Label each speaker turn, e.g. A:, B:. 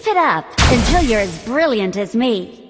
A: Keep it up until you're as brilliant as me.